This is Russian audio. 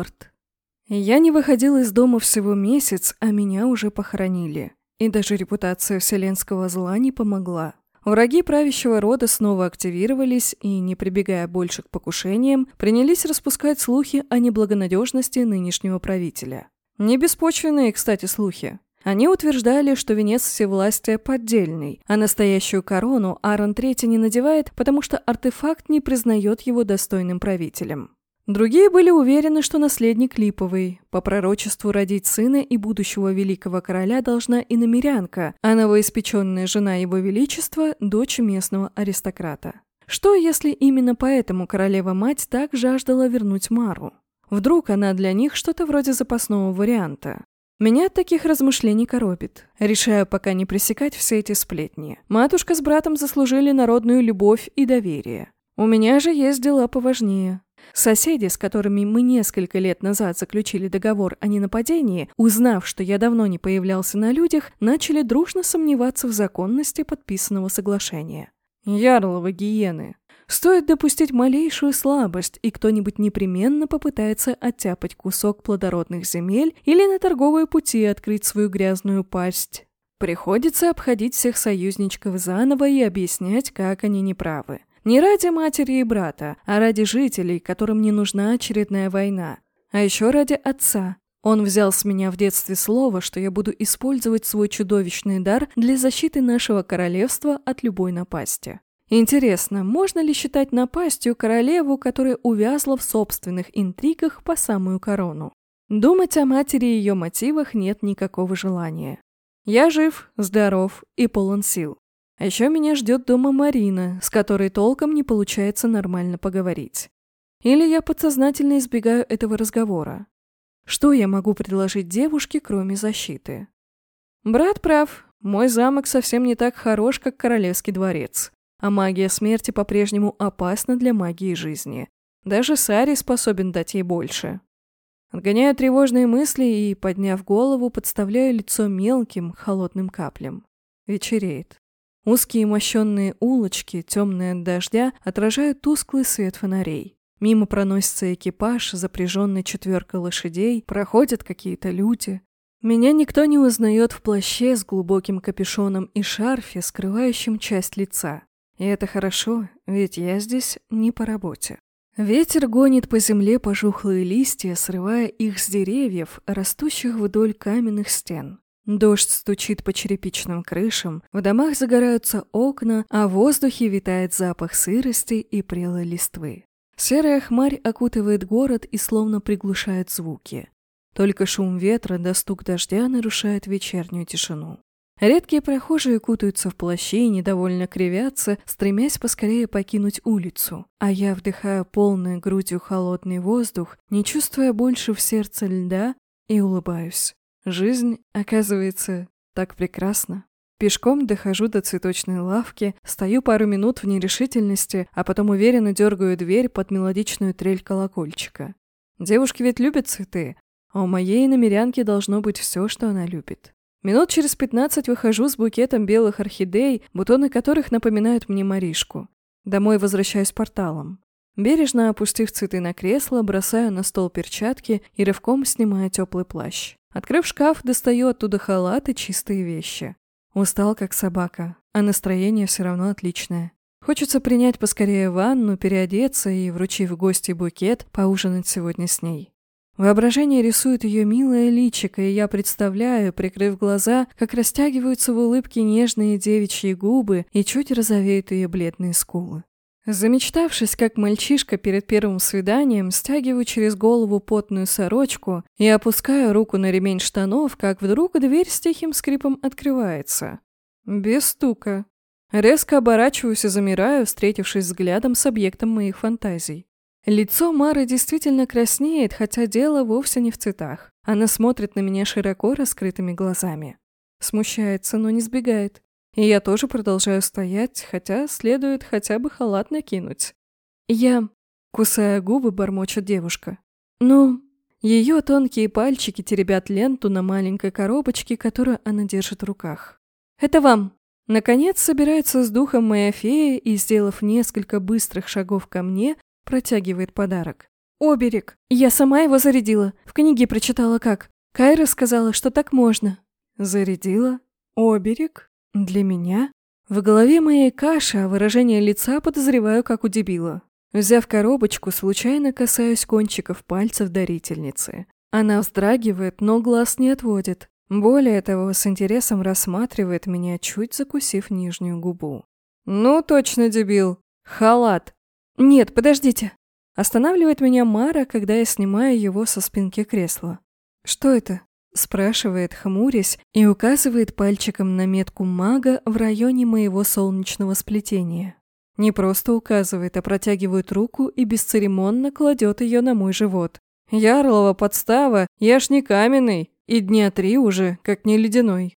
Милорд. Я не выходил из дома всего месяц, а меня уже похоронили. И даже репутация вселенского зла не помогла. Враги правящего рода снова активировались и, не прибегая больше к покушениям, принялись распускать слухи о неблагонадежности нынешнего правителя. Не беспочвенные, кстати, слухи. Они утверждали, что венец всевластия поддельный, а настоящую корону Аарон III не надевает, потому что артефакт не признает его достойным правителем. Другие были уверены, что наследник липовый. По пророчеству родить сына и будущего великого короля должна иномерянка, а новоиспеченная жена его величества – дочь местного аристократа. Что, если именно поэтому королева-мать так жаждала вернуть Мару? Вдруг она для них что-то вроде запасного варианта? Меня от таких размышлений коробит. Решаю пока не пресекать все эти сплетни. Матушка с братом заслужили народную любовь и доверие. У меня же есть дела поважнее. Соседи, с которыми мы несколько лет назад заключили договор о ненападении, узнав, что я давно не появлялся на людях, начали дружно сомневаться в законности подписанного соглашения. Ярловы гиены. Стоит допустить малейшую слабость, и кто-нибудь непременно попытается оттяпать кусок плодородных земель или на торговые пути открыть свою грязную пасть. Приходится обходить всех союзничков заново и объяснять, как они неправы. Не ради матери и брата, а ради жителей, которым не нужна очередная война. А еще ради отца. Он взял с меня в детстве слово, что я буду использовать свой чудовищный дар для защиты нашего королевства от любой напасти. Интересно, можно ли считать напастью королеву, которая увязла в собственных интригах по самую корону? Думать о матери и ее мотивах нет никакого желания. Я жив, здоров и полон сил. А еще меня ждет дома Марина, с которой толком не получается нормально поговорить. Или я подсознательно избегаю этого разговора. Что я могу предложить девушке, кроме защиты? Брат прав, мой замок совсем не так хорош, как королевский дворец. А магия смерти по-прежнему опасна для магии жизни. Даже Сари способен дать ей больше. Отгоняю тревожные мысли и, подняв голову, подставляю лицо мелким, холодным каплям. Вечереет. Узкие мощенные улочки, темные от дождя, отражают тусклый свет фонарей. Мимо проносится экипаж, запряженный четверкой лошадей, проходят какие-то люди. Меня никто не узнает в плаще с глубоким капюшоном и шарфе, скрывающим часть лица. И это хорошо, ведь я здесь не по работе. Ветер гонит по земле пожухлые листья, срывая их с деревьев, растущих вдоль каменных стен. Дождь стучит по черепичным крышам, в домах загораются окна, а в воздухе витает запах сырости и прелой листвы. Серая хмарь окутывает город и словно приглушает звуки. Только шум ветра да стук дождя нарушает вечернюю тишину. Редкие прохожие кутаются в плащи и недовольно кривятся, стремясь поскорее покинуть улицу. А я вдыхаю полной грудью холодный воздух, не чувствуя больше в сердце льда, и улыбаюсь. Жизнь, оказывается, так прекрасна. Пешком дохожу до цветочной лавки, стою пару минут в нерешительности, а потом уверенно дергаю дверь под мелодичную трель колокольчика. Девушки ведь любят цветы, а у моей намерянки должно быть все, что она любит. Минут через пятнадцать выхожу с букетом белых орхидей, бутоны которых напоминают мне Маришку. Домой возвращаюсь порталом. Бережно опустив цветы на кресло, бросаю на стол перчатки и рывком снимаю теплый плащ. Открыв шкаф, достаю оттуда халат и чистые вещи. Устал, как собака, а настроение все равно отличное. Хочется принять поскорее ванну, переодеться и, вручив гости букет, поужинать сегодня с ней. Воображение рисует ее милое личико, и я представляю, прикрыв глаза, как растягиваются в улыбке нежные девичьи губы и чуть розовеют ее бледные скулы. Замечтавшись, как мальчишка перед первым свиданием, стягиваю через голову потную сорочку и опускаю руку на ремень штанов, как вдруг дверь с тихим скрипом открывается. Без стука. Резко оборачиваюсь и замираю, встретившись взглядом с объектом моих фантазий. Лицо Мары действительно краснеет, хотя дело вовсе не в цветах. Она смотрит на меня широко раскрытыми глазами. Смущается, но не сбегает. И я тоже продолжаю стоять, хотя следует хотя бы халат накинуть. Я, кусая губы, бормочет девушка. Ну, ее тонкие пальчики теребят ленту на маленькой коробочке, которую она держит в руках. Это вам. Наконец собирается с духом моя фея и, сделав несколько быстрых шагов ко мне, протягивает подарок. Оберег. Я сама его зарядила. В книге прочитала как. Кайра сказала, что так можно. Зарядила? Оберег? Для меня? В голове моей каша, а выражение лица подозреваю, как у дебила. Взяв коробочку, случайно касаюсь кончиков пальцев дарительницы. Она вздрагивает, но глаз не отводит. Более того, с интересом рассматривает меня, чуть закусив нижнюю губу. «Ну, точно дебил. Халат». «Нет, подождите». Останавливает меня Мара, когда я снимаю его со спинки кресла. «Что это?» Спрашивает, хмурясь, и указывает пальчиком на метку мага в районе моего солнечного сплетения. Не просто указывает, а протягивает руку и бесцеремонно кладет ее на мой живот. Ярлова подстава, я ж не каменный, и дня три уже, как не ледяной.